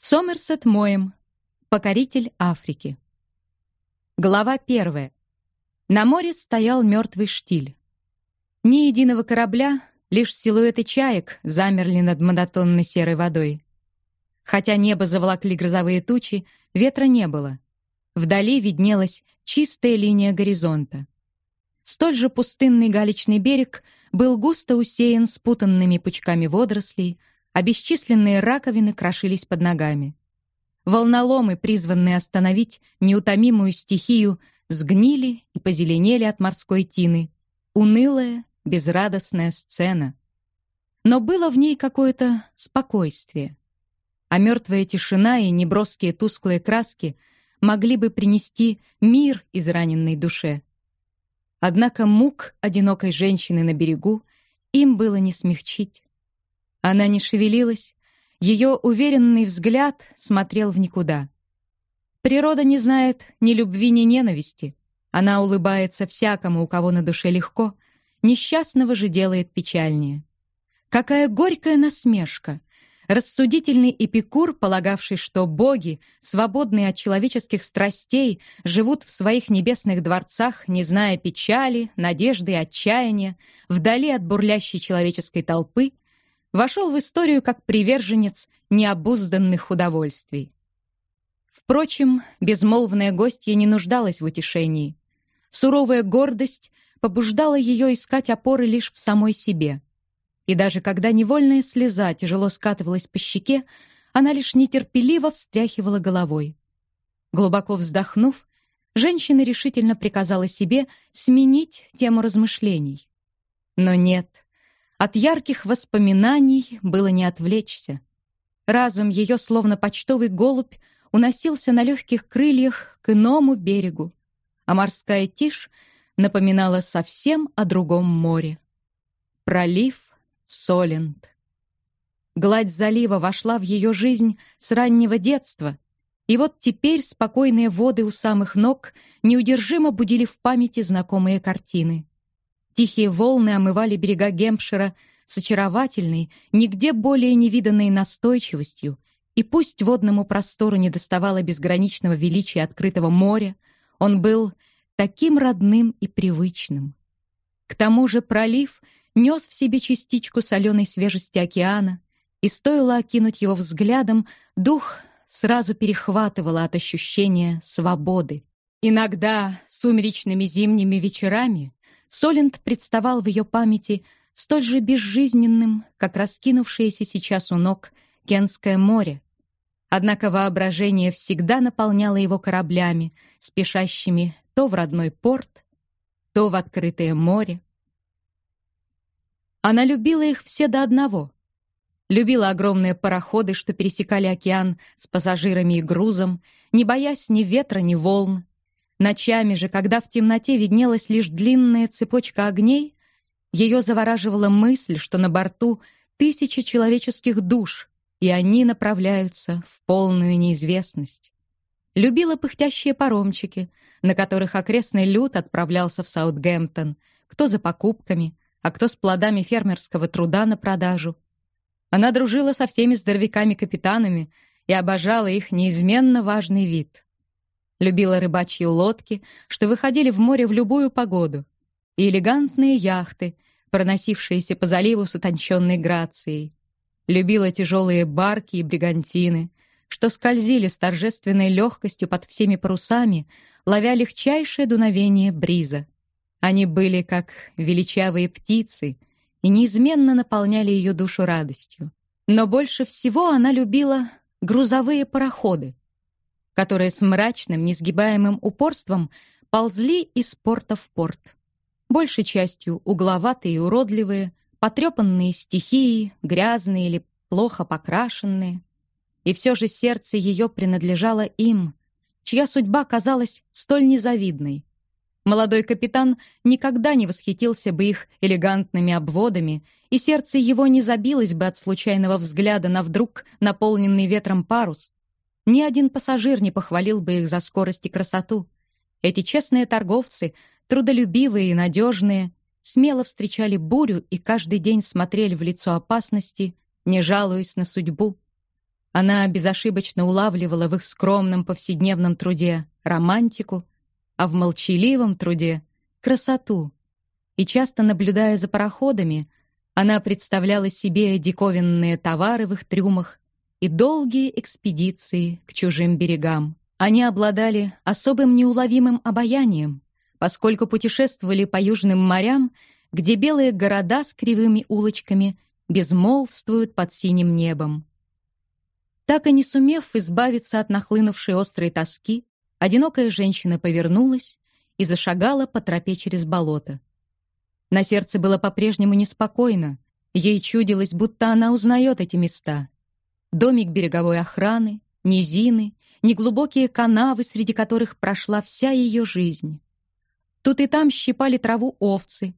Сомерсет Моем. Покоритель Африки. Глава первая. На море стоял мертвый штиль. Ни единого корабля, лишь силуэты чаек замерли над монотонной серой водой. Хотя небо заволокли грозовые тучи, ветра не было. Вдали виднелась чистая линия горизонта. Столь же пустынный галечный берег был густо усеян спутанными пучками водорослей, а бесчисленные раковины крошились под ногами. Волноломы, призванные остановить неутомимую стихию, сгнили и позеленели от морской тины. Унылая, безрадостная сцена. Но было в ней какое-то спокойствие. А мертвая тишина и неброские тусклые краски могли бы принести мир израненной душе. Однако мук одинокой женщины на берегу им было не смягчить. Она не шевелилась, ее уверенный взгляд смотрел в никуда. Природа не знает ни любви, ни ненависти. Она улыбается всякому, у кого на душе легко, несчастного же делает печальнее. Какая горькая насмешка! Рассудительный эпикур, полагавший, что боги, свободные от человеческих страстей, живут в своих небесных дворцах, не зная печали, надежды и отчаяния, вдали от бурлящей человеческой толпы — вошел в историю как приверженец необузданных удовольствий. Впрочем, безмолвная гостья не нуждалась в утешении. Суровая гордость побуждала ее искать опоры лишь в самой себе. И даже когда невольная слеза тяжело скатывалась по щеке, она лишь нетерпеливо встряхивала головой. Глубоко вздохнув, женщина решительно приказала себе сменить тему размышлений. Но нет, от ярких воспоминаний было не отвлечься. Разум ее, словно почтовый голубь, уносился на легких крыльях к иному берегу, а морская тишь напоминала совсем о другом море. Пролив Солент. Гладь залива вошла в ее жизнь с раннего детства, и вот теперь спокойные воды у самых ног неудержимо будили в памяти знакомые картины. Тихие волны омывали берега Гемпшира с очаровательной, нигде более невиданной настойчивостью, и пусть водному простору не доставало безграничного величия открытого моря, он был таким родным и привычным. К тому же пролив нес в себе частичку соленой свежести океана, и стоило окинуть его взглядом, дух сразу перехватывало от ощущения свободы. Иногда сумеречными зимними вечерами Солент представал в ее памяти столь же безжизненным, как раскинувшееся сейчас у ног Кенское море. Однако воображение всегда наполняло его кораблями, спешащими то в родной порт, то в открытое море. Она любила их все до одного. Любила огромные пароходы, что пересекали океан с пассажирами и грузом, не боясь ни ветра, ни волн, Ночами же, когда в темноте виднелась лишь длинная цепочка огней, ее завораживала мысль, что на борту тысячи человеческих душ, и они направляются в полную неизвестность. Любила пыхтящие паромчики, на которых окрестный люд отправлялся в Саутгемптон, кто за покупками, а кто с плодами фермерского труда на продажу. Она дружила со всеми здоровяками-капитанами и обожала их неизменно важный вид — Любила рыбачьи лодки, что выходили в море в любую погоду, и элегантные яхты, проносившиеся по заливу с утонченной грацией. Любила тяжелые барки и бригантины, что скользили с торжественной легкостью под всеми парусами, ловя легчайшее дуновение бриза. Они были как величавые птицы и неизменно наполняли ее душу радостью. Но больше всего она любила грузовые пароходы, которые с мрачным, несгибаемым упорством ползли из порта в порт. Большей частью угловатые и уродливые, потрепанные стихии, грязные или плохо покрашенные. И все же сердце ее принадлежало им, чья судьба казалась столь незавидной. Молодой капитан никогда не восхитился бы их элегантными обводами, и сердце его не забилось бы от случайного взгляда на вдруг наполненный ветром парус, ни один пассажир не похвалил бы их за скорость и красоту. Эти честные торговцы, трудолюбивые и надежные, смело встречали бурю и каждый день смотрели в лицо опасности, не жалуясь на судьбу. Она безошибочно улавливала в их скромном повседневном труде романтику, а в молчаливом труде — красоту. И часто, наблюдая за пароходами, она представляла себе диковинные товары в их трюмах и долгие экспедиции к чужим берегам. Они обладали особым неуловимым обаянием, поскольку путешествовали по южным морям, где белые города с кривыми улочками безмолвствуют под синим небом. Так и не сумев избавиться от нахлынувшей острой тоски, одинокая женщина повернулась и зашагала по тропе через болото. На сердце было по-прежнему неспокойно. Ей чудилось, будто она узнает эти места. Домик береговой охраны, низины, неглубокие канавы, среди которых прошла вся ее жизнь. Тут и там щипали траву овцы,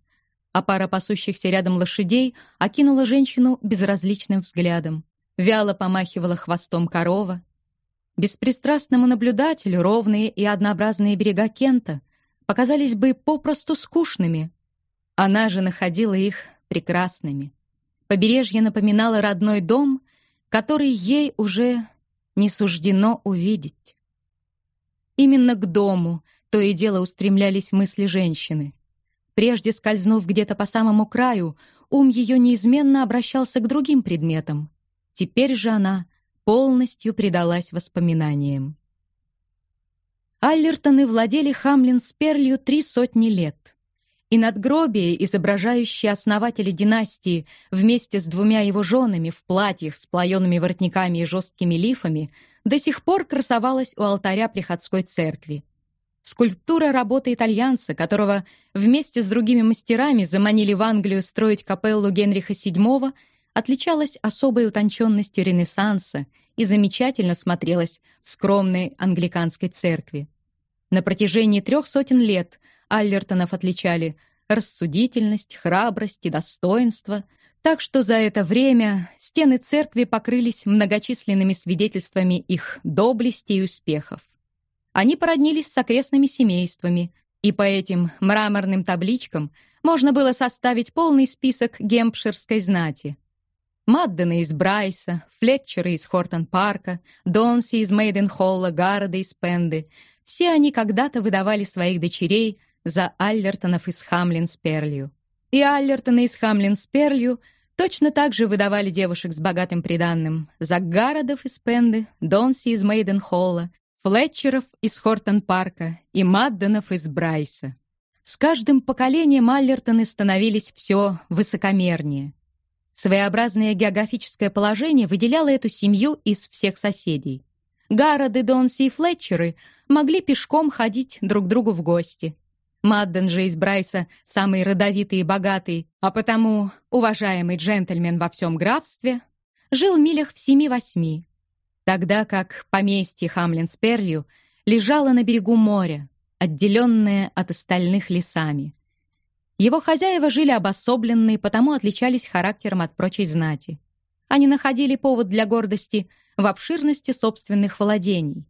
а пара пасущихся рядом лошадей окинула женщину безразличным взглядом. Вяло помахивала хвостом корова. Беспристрастному наблюдателю ровные и однообразные берега Кента показались бы попросту скучными. Она же находила их прекрасными. Побережье напоминало родной дом, который ей уже не суждено увидеть. Именно к дому то и дело устремлялись мысли женщины. Прежде скользнув где-то по самому краю, ум ее неизменно обращался к другим предметам. Теперь же она полностью предалась воспоминаниям. Аллертоны владели Хамлин с Перлью три сотни лет, и надгробие, изображающее основателя династии вместе с двумя его женами в платьях с плаенными воротниками и жесткими лифами, до сих пор красовалось у алтаря приходской церкви. Скульптура работы итальянца, которого вместе с другими мастерами заманили в Англию строить капеллу Генриха VII, отличалась особой утонченностью Ренессанса и замечательно смотрелась в скромной англиканской церкви. На протяжении трех сотен лет Аллертонов отличали рассудительность, храбрость и достоинство, так что за это время стены церкви покрылись многочисленными свидетельствами их доблести и успехов. Они породнились с окрестными семействами, и по этим мраморным табличкам можно было составить полный список гемпширской знати. Маддена из Брайса, Флетчеры из Хортон-парка, Донси из Мейденхолла, Гарода из Пенды — все они когда-то выдавали своих дочерей за Аллертонов из Хамлин-Сперлью. И Аллертоны из Хамлин-Сперлью точно так же выдавали девушек с богатым приданным за Гародов из Пенды, Донси из Мейденхолла, Флетчеров из Хортон-парка и Мадденов из Брайса. С каждым поколением Аллертоны становились все высокомернее. Своеобразное географическое положение выделяло эту семью из всех соседей. Гарроды, Донси и Флетчеры могли пешком ходить друг другу в гости. Мадден же из Брайса самый родовитый и богатый, а потому уважаемый джентльмен во всем графстве, жил в милях в семи-восьми, тогда как поместье Хамлин-Сперлью лежало на берегу моря, отделенное от остальных лесами. Его хозяева жили обособленные, потому отличались характером от прочей знати. Они находили повод для гордости в обширности собственных владений.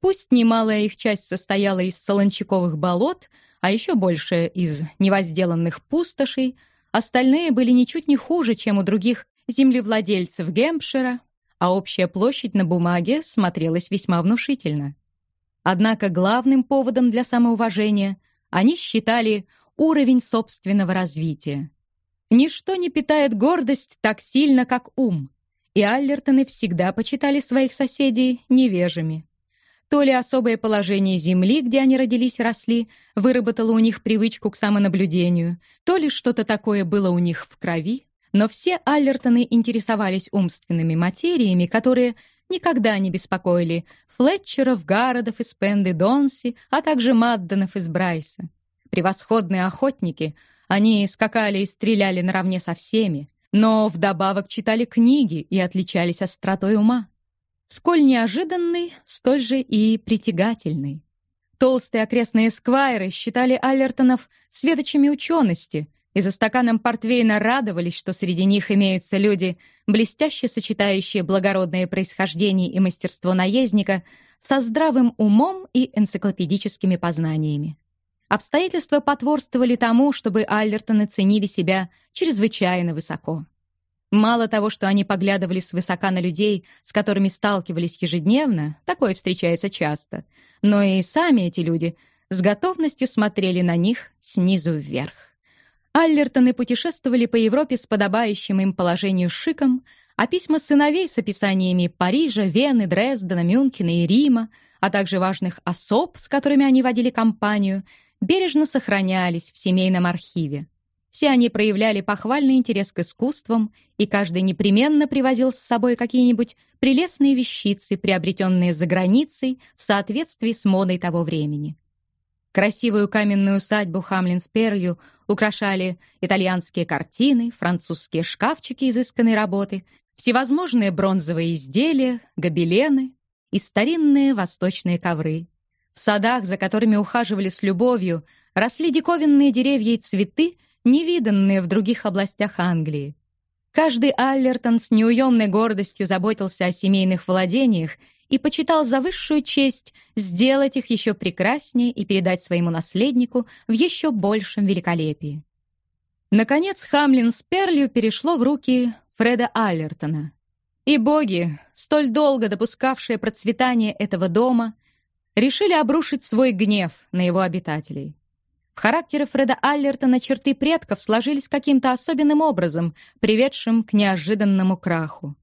Пусть немалая их часть состояла из солончаковых болот, а еще большая из невозделанных пустошей, остальные были ничуть не хуже, чем у других землевладельцев Гемпшира, а общая площадь на бумаге смотрелась весьма внушительно. Однако главным поводом для самоуважения они считали уровень собственного развития. Ничто не питает гордость так сильно, как ум, и Аллертоны всегда почитали своих соседей невежими. То ли особое положение земли, где они родились росли, выработало у них привычку к самонаблюдению, то ли что-то такое было у них в крови, но все Аллертоны интересовались умственными материями, которые никогда не беспокоили Флетчеров, Гародов из Пенды, Донси, а также Мадденов из Брайса. Превосходные охотники, они скакали и стреляли наравне со всеми, но вдобавок читали книги и отличались остротой ума. Сколь неожиданный, столь же и притягательный. Толстые окрестные сквайры считали Аллертонов светочами учености, и за стаканом портвейна радовались, что среди них имеются люди, блестяще сочетающие благородное происхождение и мастерство наездника со здравым умом и энциклопедическими познаниями. Обстоятельства потворствовали тому, чтобы Аллертоны ценили себя чрезвычайно высоко. Мало того, что они поглядывали свысока на людей, с которыми сталкивались ежедневно, такое встречается часто, но и сами эти люди с готовностью смотрели на них снизу вверх. Аллертоны путешествовали по Европе с подобающим им положению шиком, а письма сыновей с описаниями Парижа, Вены, Дрездена, Мюнхена и Рима, а также важных особ, с которыми они водили компанию, бережно сохранялись в семейном архиве. Все они проявляли похвальный интерес к искусствам, и каждый непременно привозил с собой какие-нибудь прелестные вещицы, приобретенные за границей в соответствии с модой того времени. Красивую каменную усадьбу Хамлин-Сперлью украшали итальянские картины, французские шкафчики изысканной работы, всевозможные бронзовые изделия, гобелены и старинные восточные ковры. В садах, за которыми ухаживали с любовью, росли диковинные деревья и цветы, невиданные в других областях Англии. Каждый Аллертон с неуемной гордостью заботился о семейных владениях и почитал за высшую честь сделать их еще прекраснее и передать своему наследнику в еще большем великолепии. Наконец, Хамлин с Перлью перешло в руки Фреда Аллертона. И боги, столь долго допускавшие процветание этого дома, решили обрушить свой гнев на его обитателей. В характере Фреда Аллертона черты предков сложились каким-то особенным образом, приведшим к неожиданному краху.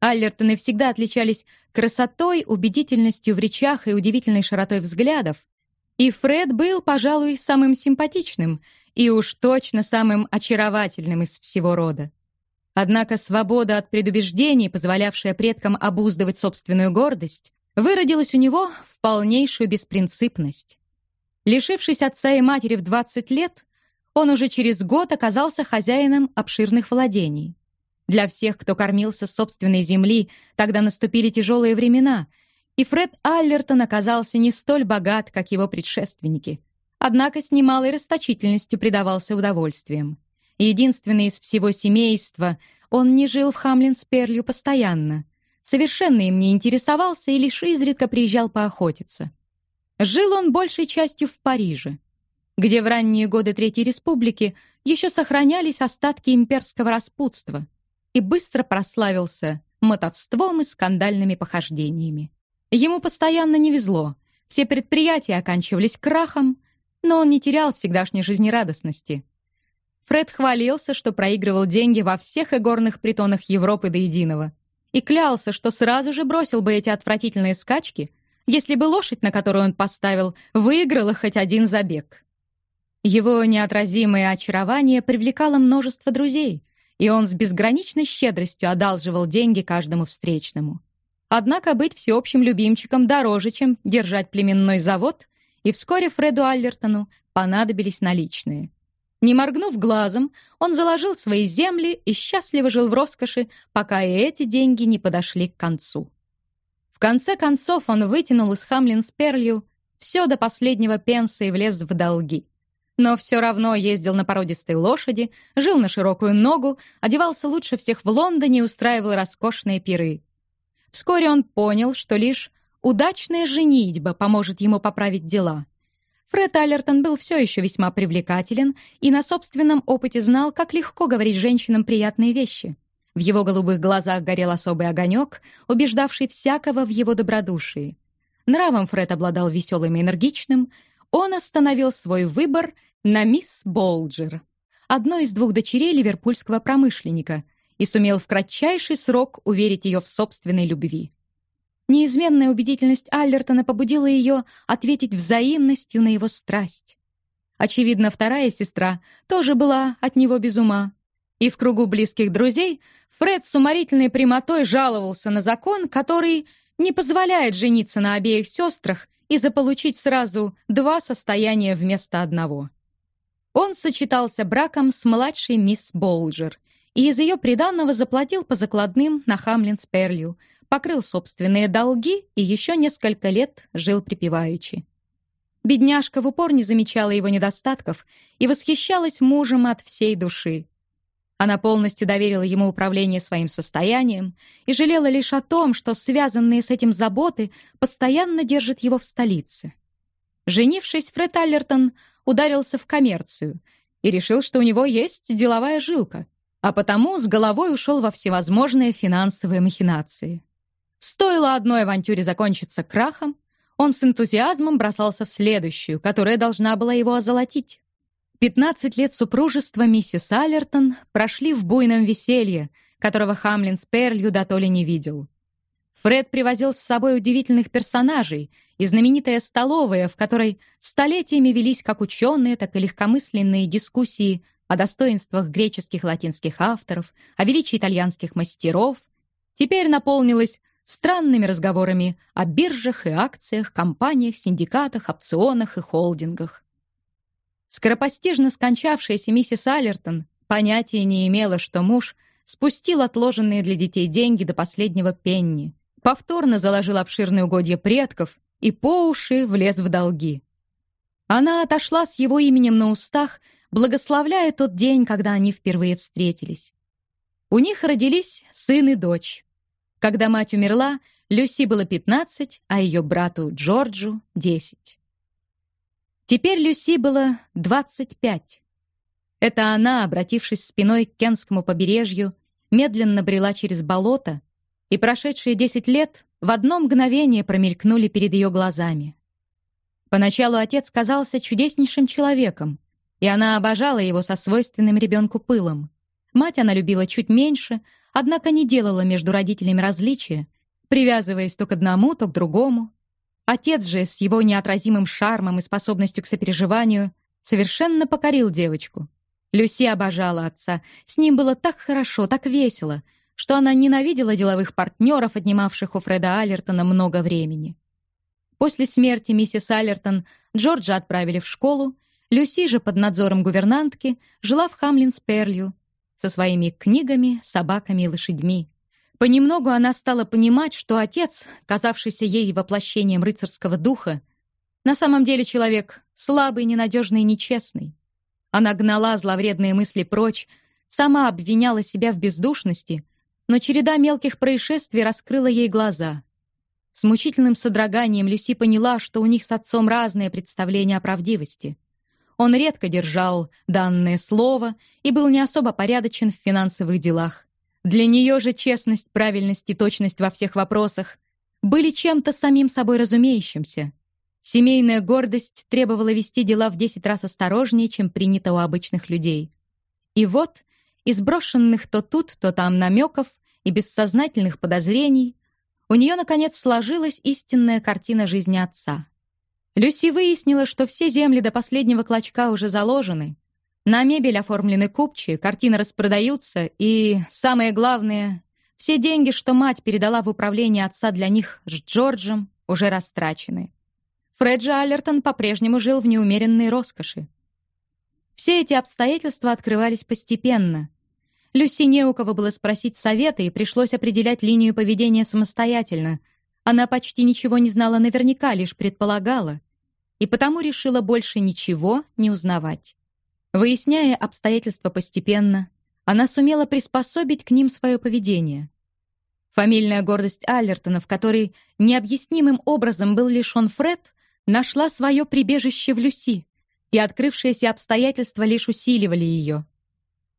Аллертоны всегда отличались красотой, убедительностью в речах и удивительной широтой взглядов, и Фред был, пожалуй, самым симпатичным и уж точно самым очаровательным из всего рода. Однако свобода от предубеждений, позволявшая предкам обуздывать собственную гордость, выродилась у него в полнейшую беспринципность. Лишившись отца и матери в 20 лет, он уже через год оказался хозяином обширных владений. Для всех, кто кормился собственной земли, тогда наступили тяжелые времена, и Фред Аллертон оказался не столь богат, как его предшественники. Однако с немалой расточительностью предавался удовольствиям. Единственный из всего семейства, он не жил в Хамлин-Сперлью постоянно. Совершенно им не интересовался и лишь изредка приезжал поохотиться. Жил он большей частью в Париже, где в ранние годы Третьей Республики еще сохранялись остатки имперского распутства и быстро прославился мотовством и скандальными похождениями. Ему постоянно не везло, все предприятия оканчивались крахом, но он не терял всегдашней жизнерадостности. Фред хвалился, что проигрывал деньги во всех игорных притонах Европы до единого, и клялся, что сразу же бросил бы эти отвратительные скачки — если бы лошадь, на которую он поставил, выиграла хоть один забег. Его неотразимое очарование привлекало множество друзей, и он с безграничной щедростью одалживал деньги каждому встречному. Однако быть всеобщим любимчиком дороже, чем держать племенной завод, и вскоре Фреду Аллертону понадобились наличные. Не моргнув глазом, он заложил свои земли и счастливо жил в роскоши, пока и эти деньги не подошли к концу. В конце концов он вытянул из Хамлин с Перлью все до последнего пенса и влез в долги. Но все равно ездил на породистой лошади, жил на широкую ногу, одевался лучше всех в Лондоне и устраивал роскошные пиры. Вскоре он понял, что лишь удачная женитьба поможет ему поправить дела. Фред Аллертон был все еще весьма привлекателен и на собственном опыте знал, как легко говорить женщинам приятные вещи. В его голубых глазах горел особый огонек, убеждавший всякого в его добродушии. Нравом Фред обладал веселым и энергичным. Он остановил свой выбор на мисс Болджер, одной из двух дочерей ливерпульского промышленника, и сумел в кратчайший срок уверить ее в собственной любви. Неизменная убедительность Аллертона побудила ее ответить взаимностью на его страсть. Очевидно, вторая сестра тоже была от него без ума. И в кругу близких друзей Фред с уморительной прямотой жаловался на закон, который не позволяет жениться на обеих сестрах и заполучить сразу два состояния вместо одного. Он сочетался браком с младшей мисс Болджер и из ее приданного заплатил по закладным на Хамлин-Сперлью, покрыл собственные долги и еще несколько лет жил припеваючи. Бедняжка в упор не замечала его недостатков и восхищалась мужем от всей души. Она полностью доверила ему управление своим состоянием и жалела лишь о том, что связанные с этим заботы постоянно держат его в столице. Женившись, Фред Аллертон ударился в коммерцию и решил, что у него есть деловая жилка. а потому с головой ушел во всевозможные финансовые махинации. Стоило одной авантюре закончиться крахом, он с энтузиазмом бросался в следующую, которая должна была его озолотить. Пятнадцать лет супружества миссис Аллертон прошли в буйном веселье, которого Хамлин с Перлью дотоле не видел. Фред привозил с собой удивительных персонажей и знаменитая столовая, в которой столетиями велись как ученые, так и легкомысленные дискуссии о достоинствах греческих латинских авторов, о величии итальянских мастеров, теперь наполнилась странными разговорами о биржах и акциях, компаниях, синдикатах, опционах и холдингах. Скоропостижно скончавшаяся миссис Аллертон понятия не имела, что муж спустил отложенные для детей деньги до последнего пенни, повторно заложил обширные угодья предков и по уши влез в долги. Она отошла с его именем на устах благословляя тот день, когда они впервые встретились. У них родились сын и дочь. Когда мать умерла, Люси было 15, а ее брату Джорджу — 10. Теперь Люси было 25. Это она, обратившись спиной к Кенскому побережью, медленно брела через болото, и прошедшие 10 лет в одно мгновение промелькнули перед ее глазами. Поначалу отец казался чудеснейшим человеком, и она обожала его со свойственным ребенку пылом. Мать она любила чуть меньше, однако не делала между родителями различия, привязываясь то к одному, то к другому. Отец же с его неотразимым шармом и способностью к сопереживанию совершенно покорил девочку. Люси обожала отца, с ним было так хорошо, так весело, что она ненавидела деловых партнеров, отнимавших у Фреда Аллертона много времени. После смерти миссис Аллертон Джорджа отправили в школу, Люси же под надзором гувернантки жила в Хамлинсперлью со своими книгами, собаками и лошадьми. Понемногу она стала понимать, что отец, казавшийся ей воплощением рыцарского духа, на самом деле человек слабый, ненадежный и нечестный. Она гнала зловредные мысли прочь, сама обвиняла себя в бездушности, но череда мелких происшествий раскрыла ей глаза. С мучительным содроганием Люси поняла, что у них с отцом разные представления о правдивости. Он редко держал данное слово и был не особо порядочен в финансовых делах. Для нее же честность, правильность и точность во всех вопросах были чем-то самим собой разумеющимся. Семейная гордость требовала вести дела в десять раз осторожнее, чем принято у обычных людей. И вот, из брошенных то тут, то там намеков и бессознательных подозрений, у нее, наконец, сложилась истинная картина жизни отца. Люси выяснила, что все земли до последнего клочка уже заложены. На мебель оформлены купчи, картины распродаются, и, самое главное, все деньги, что мать передала в управление отца для них с Джорджем, уже растрачены. Фреджи Аллертон по-прежнему жил в неумеренной роскоши. Все эти обстоятельства открывались постепенно. Люси не у кого было спросить совета, и пришлось определять линию поведения самостоятельно. Она почти ничего не знала наверняка, лишь предполагала и потому решила больше ничего не узнавать. Выясняя обстоятельства постепенно, она сумела приспособить к ним свое поведение. Фамильная гордость Аллертона, в которой необъяснимым образом был лишен Фред, нашла свое прибежище в Люси, и открывшиеся обстоятельства лишь усиливали ее.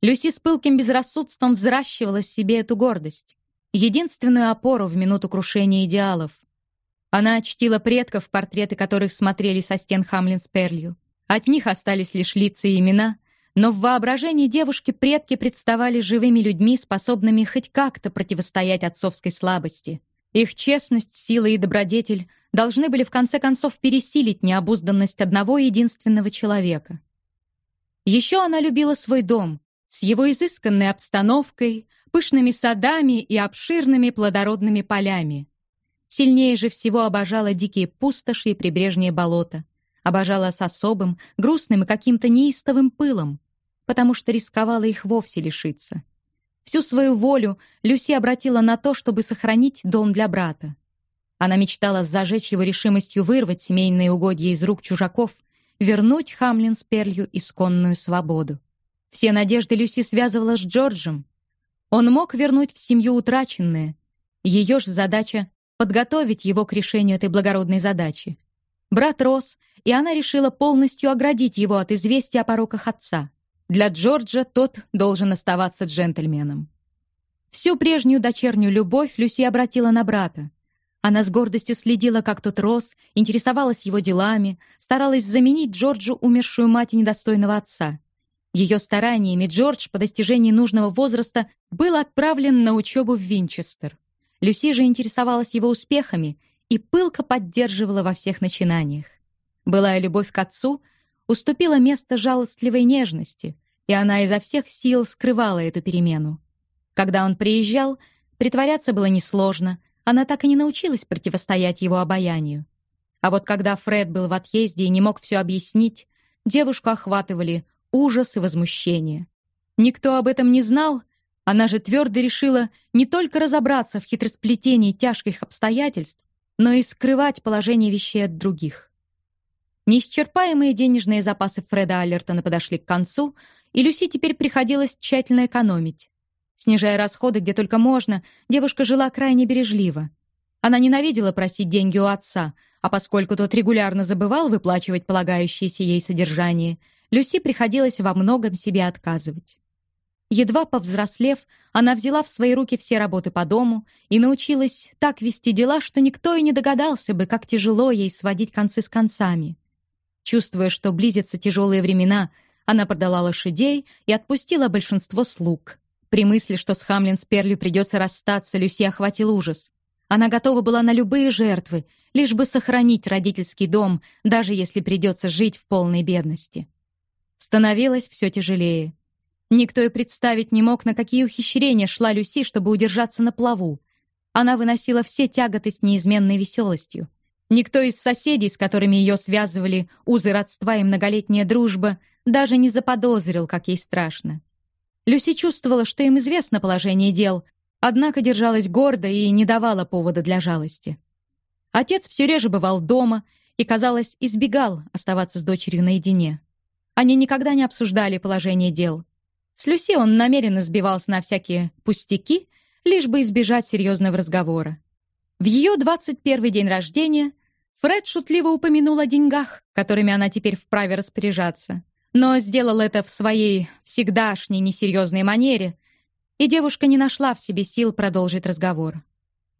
Люси с пылким безрассудством взращивала в себе эту гордость, единственную опору в минуту крушения идеалов. Она чтила предков, портреты которых смотрели со стен Хамлин с Перлью. От них остались лишь лица и имена, но в воображении девушки предки представали живыми людьми, способными хоть как-то противостоять отцовской слабости. Их честность, сила и добродетель должны были в конце концов пересилить необузданность одного единственного человека. Еще она любила свой дом с его изысканной обстановкой, пышными садами и обширными плодородными полями. Сильнее же всего обожала дикие пустоши и прибрежные болота. Обожала с особым, грустным и каким-то неистовым пылом, потому что рисковала их вовсе лишиться. Всю свою волю Люси обратила на то, чтобы сохранить дом для брата. Она мечтала зажечь его решимостью вырвать семейные угодья из рук чужаков, вернуть Хамлин с Перлью исконную свободу. Все надежды Люси связывала с Джорджем. Он мог вернуть в семью утраченное. Ее же задача подготовить его к решению этой благородной задачи. Брат рос, и она решила полностью оградить его от известия о пороках отца. Для Джорджа тот должен оставаться джентльменом. Всю прежнюю дочернюю любовь Люси обратила на брата. Она с гордостью следила, как тот рос, интересовалась его делами, старалась заменить Джорджу умершую мать и недостойного отца. Ее стараниями Джордж по достижении нужного возраста был отправлен на учебу в Винчестер. Люси же интересовалась его успехами и пылко поддерживала во всех начинаниях. Былая любовь к отцу уступила место жалостливой нежности, и она изо всех сил скрывала эту перемену. Когда он приезжал, притворяться было несложно, она так и не научилась противостоять его обаянию. А вот когда Фред был в отъезде и не мог все объяснить, девушку охватывали ужас и возмущение. Никто об этом не знал, она же твердо решила не только разобраться в хитросплетении тяжких обстоятельств, но и скрывать положение вещей от других. Неисчерпаемые денежные запасы Фреда Аллертона подошли к концу, и Люси теперь приходилось тщательно экономить. Снижая расходы где только можно, девушка жила крайне бережливо. Она ненавидела просить деньги у отца, а поскольку тот регулярно забывал выплачивать полагающееся ей содержание — Люси приходилось во многом себе отказывать. Едва повзрослев, она взяла в свои руки все работы по дому и научилась так вести дела, что никто и не догадался бы, как тяжело ей сводить концы с концами. Чувствуя, что близятся тяжелые времена, она продала лошадей и отпустила большинство слуг. При мысли, что с Хамлин Сперлю придется расстаться, Люси охватил ужас. Она готова была на любые жертвы, лишь бы сохранить родительский дом, даже если придется жить в полной бедности. Становилось все тяжелее. Никто и представить не мог, на какие ухищрения шла Люси, чтобы удержаться на плаву. Она выносила все тяготы с неизменной веселостью. Никто из соседей, с которыми ее связывали узы родства и многолетняя дружба, даже не заподозрил, как ей страшно. Люси чувствовала, что им известно положение дел, однако держалась гордо и не давала повода для жалости. Отец все реже бывал дома и, казалось, избегал оставаться с дочерью наедине. Они никогда не обсуждали положение дел. С Люси он намеренно сбивался на всякие пустяки, лишь бы избежать серьезного разговора. В ее 21 день рождения Фред шутливо упомянул о деньгах, которыми она теперь вправе распоряжаться, но сделал это в своей всегдашней несерьезной манере, и девушка не нашла в себе сил продолжить разговор.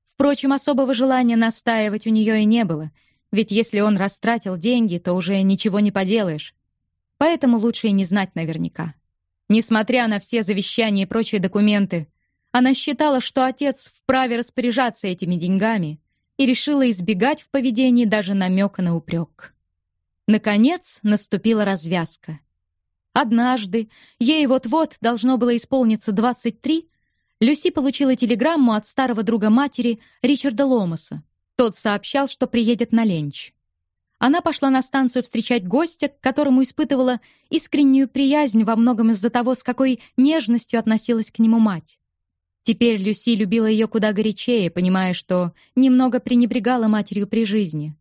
Впрочем, особого желания настаивать у нее и не было, ведь если он растратил деньги, то уже ничего не поделаешь. Поэтому лучше и не знать наверняка. Несмотря на все завещания и прочие документы, она считала, что отец вправе распоряжаться этими деньгами и решила избегать в поведении даже намека на упрек. Наконец наступила развязка. Однажды, ей вот-вот должно было исполниться 23, Люси получила телеграмму от старого друга матери Ричарда Ломаса. Тот сообщал, что приедет на ленч. Она пошла на станцию встречать гостя, к которому испытывала искреннюю приязнь во многом из-за того, с какой нежностью относилась к нему мать. Теперь Люси любила ее куда горячее, понимая, что немного пренебрегала матерью при жизни.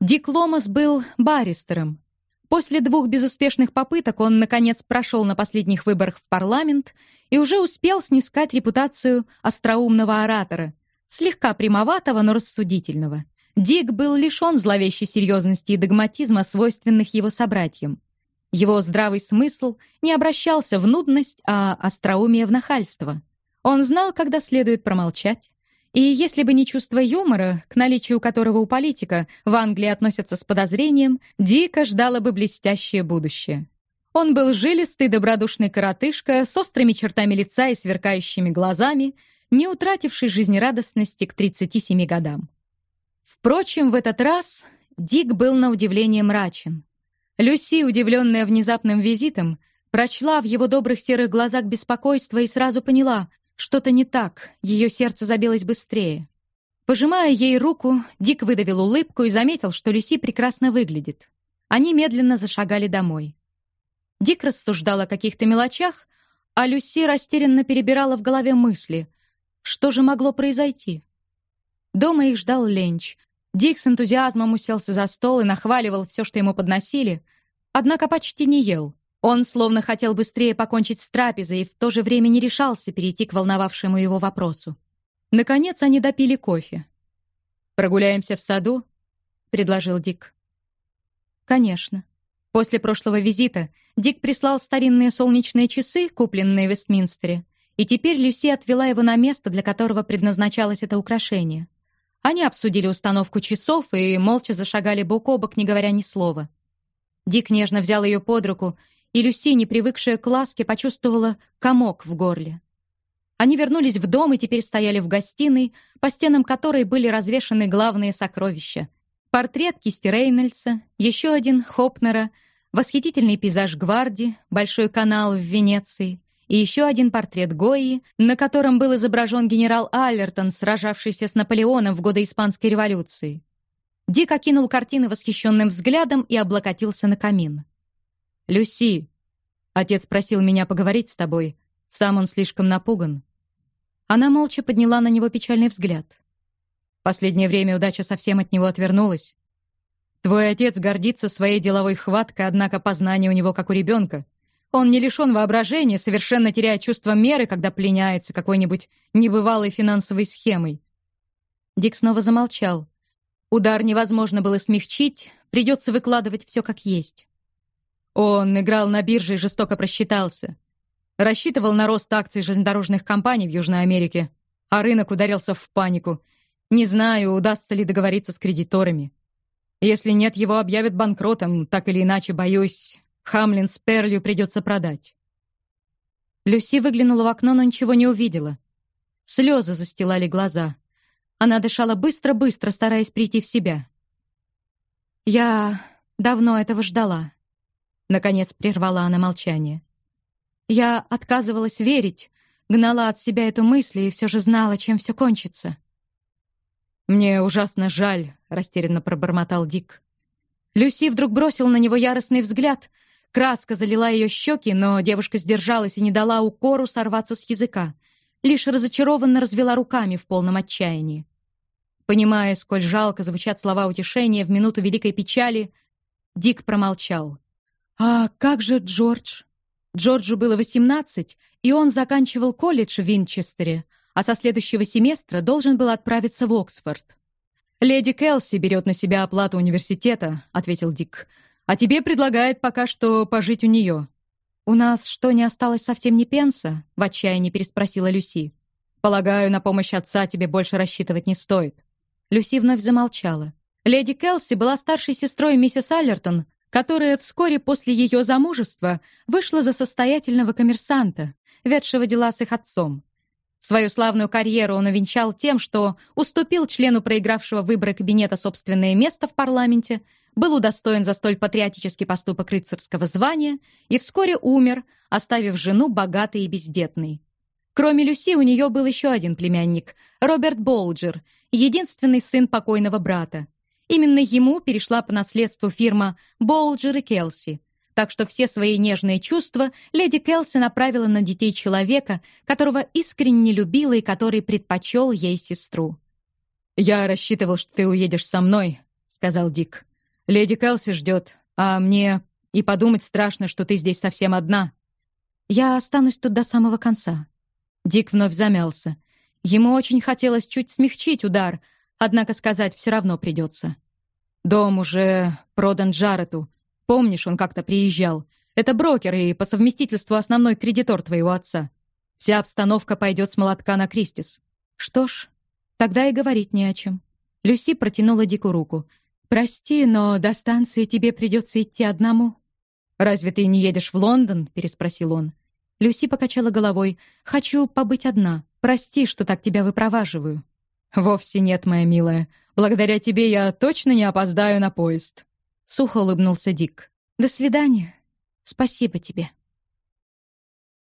Дик Ломас был баристером. После двух безуспешных попыток он, наконец, прошел на последних выборах в парламент и уже успел снискать репутацию остроумного оратора, слегка прямоватого, но рассудительного. Дик был лишен зловещей серьезности и догматизма, свойственных его собратьям. Его здравый смысл не обращался в нудность, а остроумие в нахальство. Он знал, когда следует промолчать. И если бы не чувство юмора, к наличию которого у политика в Англии относятся с подозрением, Дика ждало бы блестящее будущее. Он был жилистый, добродушный коротышка с острыми чертами лица и сверкающими глазами, не утративший жизнерадостности к 37 годам. Впрочем, в этот раз Дик был на удивление мрачен. Люси, удивленная внезапным визитом, прочла в его добрых серых глазах беспокойство и сразу поняла, что-то не так, ее сердце забилось быстрее. Пожимая ей руку, Дик выдавил улыбку и заметил, что Люси прекрасно выглядит. Они медленно зашагали домой. Дик рассуждал о каких-то мелочах, а Люси растерянно перебирала в голове мысли. Что же могло произойти? Дома их ждал ленч. Дик с энтузиазмом уселся за стол и нахваливал все, что ему подносили, однако почти не ел. Он словно хотел быстрее покончить с трапезой и в то же время не решался перейти к волновавшему его вопросу. Наконец они допили кофе. «Прогуляемся в саду?» — предложил Дик. «Конечно». После прошлого визита Дик прислал старинные солнечные часы, купленные в Вестминстере, и теперь Люси отвела его на место, для которого предназначалось это украшение. Они обсудили установку часов и молча зашагали бок о бок, не говоря ни слова. Дик нежно взял ее под руку, и Люси, не привыкшая к ласке, почувствовала комок в горле. Они вернулись в дом и теперь стояли в гостиной, по стенам которой были развешаны главные сокровища. Портрет кисти Рейнольдса, еще один Хопнера, восхитительный пейзаж Гварди, большой канал в Венеции и еще один портрет Гои, на котором был изображен генерал Аллертон, сражавшийся с Наполеоном в годы Испанской революции. Дик окинул картины восхищенным взглядом и облокотился на камин. «Люси, отец просил меня поговорить с тобой. Сам он слишком напуган». Она молча подняла на него печальный взгляд. Последнее время удача совсем от него отвернулась. Твой отец гордится своей деловой хваткой, однако познание у него как у ребенка. Он не лишен воображения, совершенно теряя чувство меры, когда пленяется какой-нибудь небывалой финансовой схемой. Дик снова замолчал. Удар невозможно было смягчить, придется выкладывать все как есть. Он играл на бирже и жестоко просчитался. Рассчитывал на рост акций железнодорожных компаний в Южной Америке, а рынок ударился в панику. Не знаю, удастся ли договориться с кредиторами. Если нет, его объявят банкротом, так или иначе, боюсь, Хамлин с Перлью придется продать. Люси выглянула в окно, но ничего не увидела. Слезы застилали глаза. Она дышала быстро-быстро, стараясь прийти в себя. «Я давно этого ждала», — наконец прервала она молчание. Я отказывалась верить, гнала от себя эту мысль и все же знала, чем все кончится. «Мне ужасно жаль», — растерянно пробормотал Дик. Люси вдруг бросил на него яростный взгляд. Краска залила ее щеки, но девушка сдержалась и не дала укору сорваться с языка. Лишь разочарованно развела руками в полном отчаянии. Понимая, сколь жалко звучат слова утешения в минуту великой печали, Дик промолчал. «А как же Джордж?» Джорджу было 18, и он заканчивал колледж в Винчестере, а со следующего семестра должен был отправиться в Оксфорд. «Леди Келси берет на себя оплату университета», — ответил Дик. «А тебе предлагает пока что пожить у нее». «У нас что, не осталось совсем ни пенса?» — в отчаянии переспросила Люси. «Полагаю, на помощь отца тебе больше рассчитывать не стоит». Люси вновь замолчала. Леди Келси была старшей сестрой миссис Аллертон, которая вскоре после ее замужества вышла за состоятельного коммерсанта, ведшего дела с их отцом. Свою славную карьеру он увенчал тем, что уступил члену проигравшего выборы кабинета собственное место в парламенте, был удостоен за столь патриотический поступок рыцарского звания и вскоре умер, оставив жену богатой и бездетной. Кроме Люси у нее был еще один племянник, Роберт Болджер, единственный сын покойного брата. Именно ему перешла по наследству фирма Болджер и Келси. Так что все свои нежные чувства леди Келси направила на детей человека, которого искренне любила и который предпочел ей сестру. «Я рассчитывал, что ты уедешь со мной», — сказал Дик. «Леди Келси ждет, а мне и подумать страшно, что ты здесь совсем одна». «Я останусь тут до самого конца». Дик вновь замялся. Ему очень хотелось чуть смягчить удар, однако сказать все равно придется. Дом уже продан Джарету. Помнишь, он как-то приезжал. Это брокер и по совместительству основной кредитор твоего отца. Вся обстановка пойдет с молотка на Кристис. Что ж, тогда и говорить не о чем. Люси протянула Дику руку. «Прости, но до станции тебе придется идти одному». «Разве ты не едешь в Лондон?» — переспросил он. Люси покачала головой. «Хочу побыть одна. Прости, что так тебя выпроваживаю». «Вовсе нет, моя милая. Благодаря тебе я точно не опоздаю на поезд». Сухо улыбнулся Дик. «До свидания. Спасибо тебе».